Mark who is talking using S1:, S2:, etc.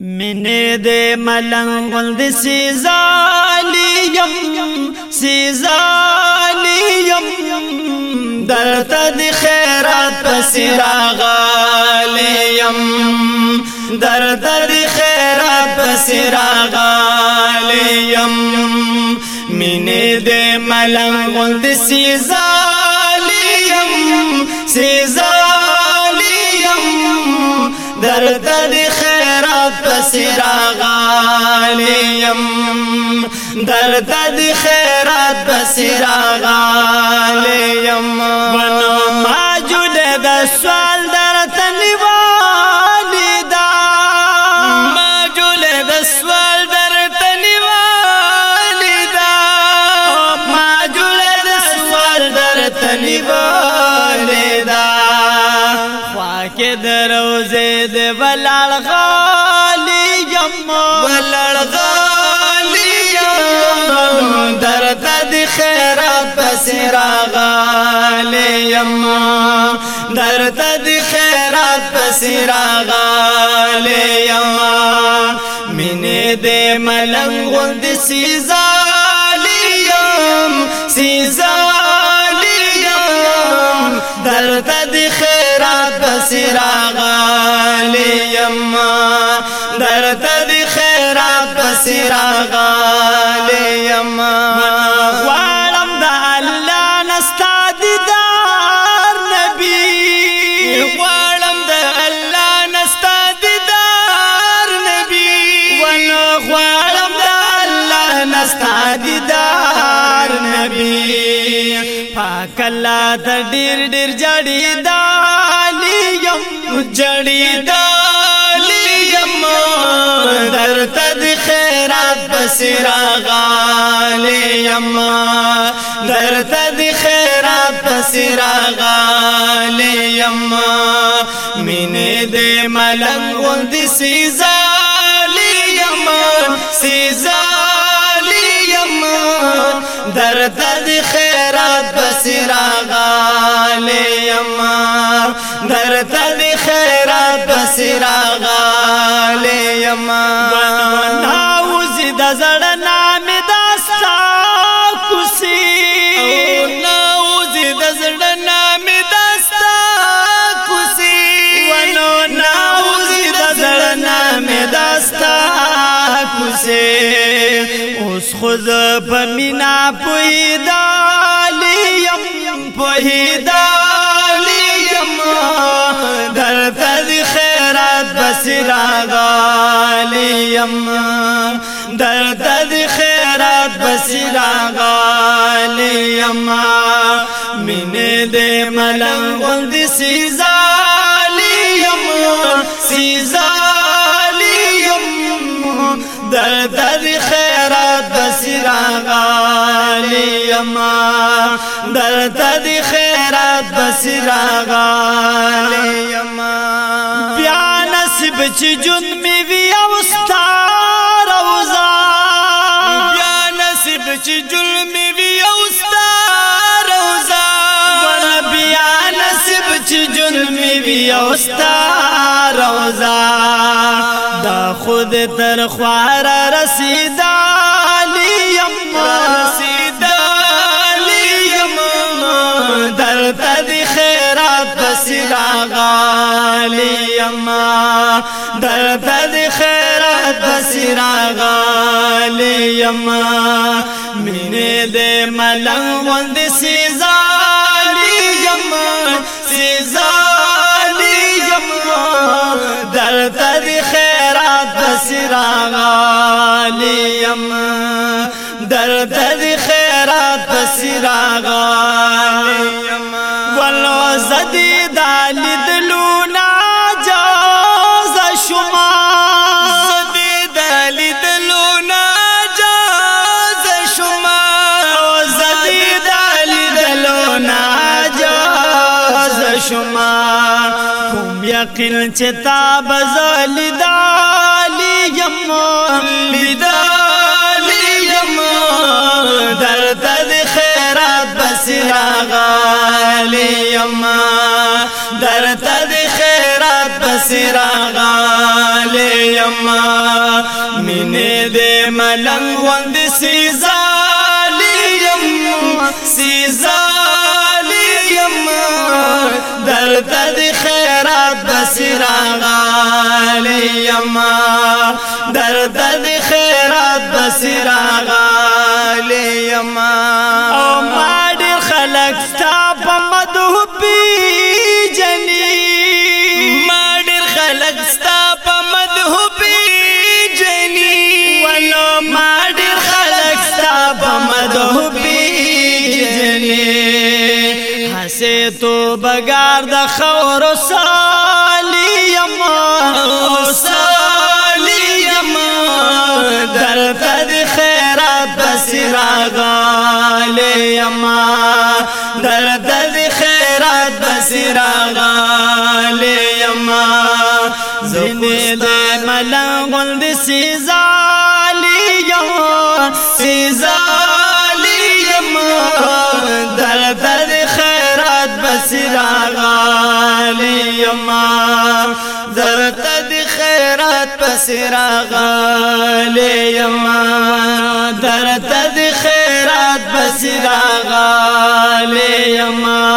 S1: منه دې ملنګ غند سیزالیم سیزالیم درته د خیرات پسراغالیم درته د خیرات پسراغالیم منه دې ملنګ غند سیزالیم سیزالیم درته راغالیم در تد خیرات بس راغالیم ونو ماجود د سوال در تنوالی دا. ماجود د سوال در تنوالی دا. ماجود د سوال در تنوالی دا. خواکه دروزه د بلال غا خیرات بسرا غالیم مینه دې ملنګ غوند سیزالیم سیزالیم درته د خیرات بسرا غالیم درته دی خیرات بسرا غالیم کلا د ډیر ډیر جړی دالی یم جړی دالی یم در تد خیرات بس راغالی یم در تد خیرات بس راغالی یم مینه دې ملنګ وندې سيزه ما ونا وز د زړه نام داستا کوسي ونا وز د زړه نام داستا کوسي ونا وز د زړه نام داستا کوسي اوس خود په مینا پوی دالیم پوی دالیم یم در درد خیرات بسرا غال یم مینې دې ملنګ وند سزا لی یم سزا لی یم در درد خیرات بسرا غال یم در درد خیرات بسرا غال یم بیا نصیب چې جون می او ستا روزا دا خود تر خوار رسیدا لیم رسیدا لیم در تد خیرات بسیدا غالیم در تد خیرات بسیدا غالیم مینه دے ملنگ وند سی غالیم در تد خیرات بسرا غالیم ولو زدی دالی دلونا جاز شما. زدی دالی دلونا جاز شما. زدی دالی دلونا جاز شما. کوم یقین چتا بزل غالیم یما مینه دې ملنګ وند سیزالی یم سیزالی یم درد تو بگار د خور سالی یما سالی یما در تد خیرات بسرا غالی یما در تد خیرات بسرا غالی یما زنی د ملنګ ول د سیزالی یما سیزالی سراغالی یما درت دی خیرات بسراغالی یما